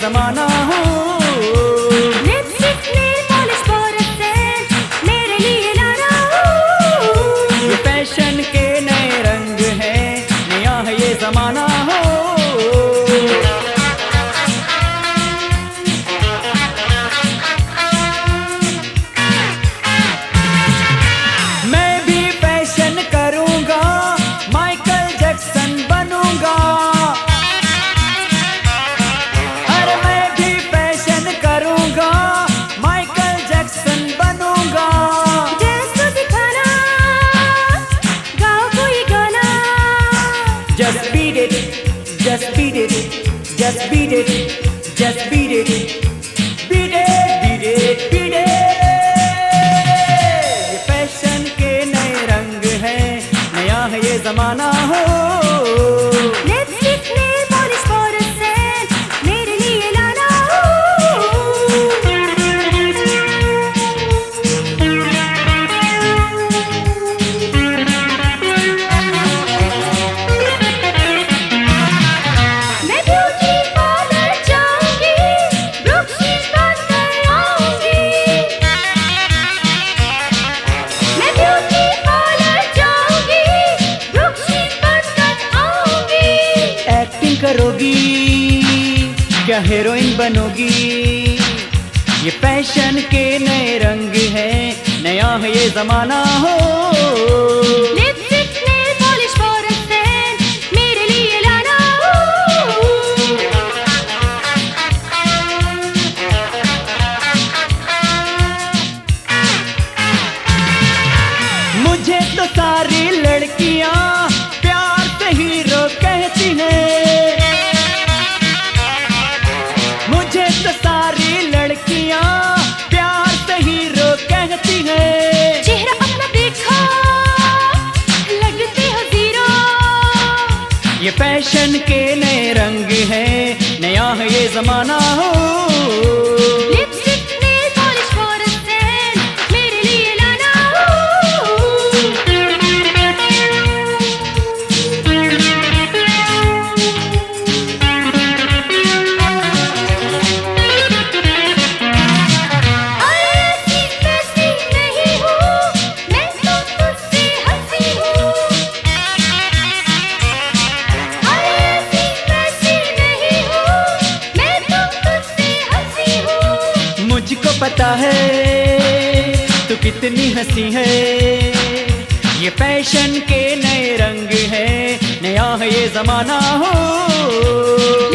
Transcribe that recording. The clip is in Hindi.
जमाना Just beat it, just beat it, beat it, beat it, beat it. ये फ़ैशन के नए रंग हैं, नया है ये जमाना हो क्या हीरोइन बनोगी? ये फ़ैशन के नए रंग है नया है ये जमाना हो। मुझे तो सारी लड़कियाँ फ़ैशन के नए रंग है। नया है ये जमाना हो। पता है तू कितनी हँसी है। ये फ़ैशन के नए रंग है। नया है ये जमाना हो।